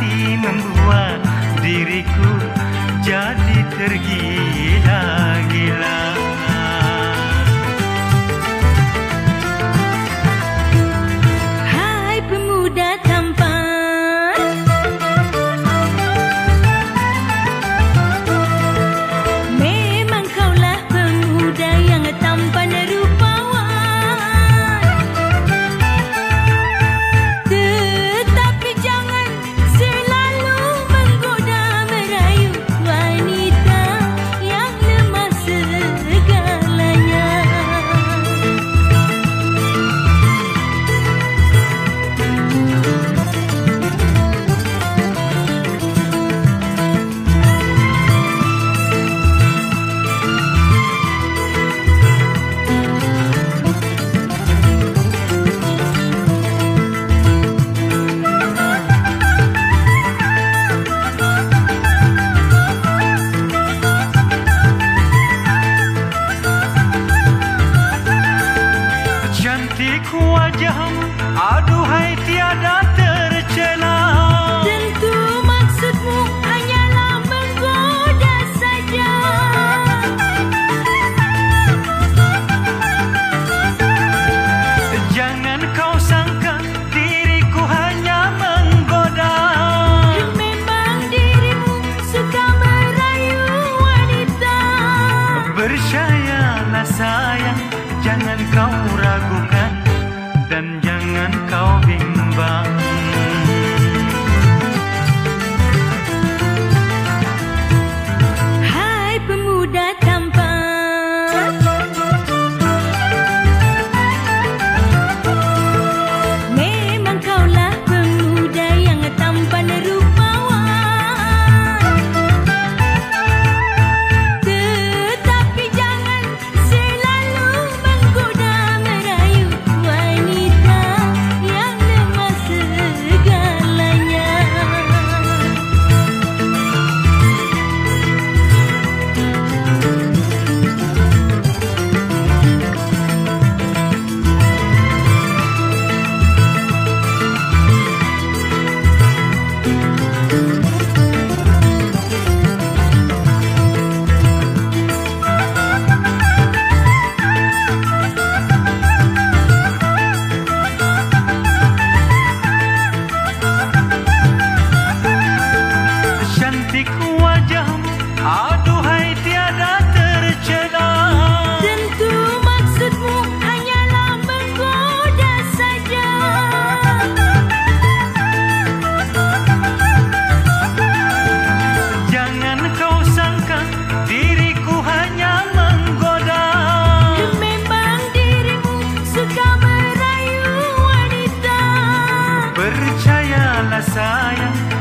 你们不。Sayang Jangan kau ragukan saia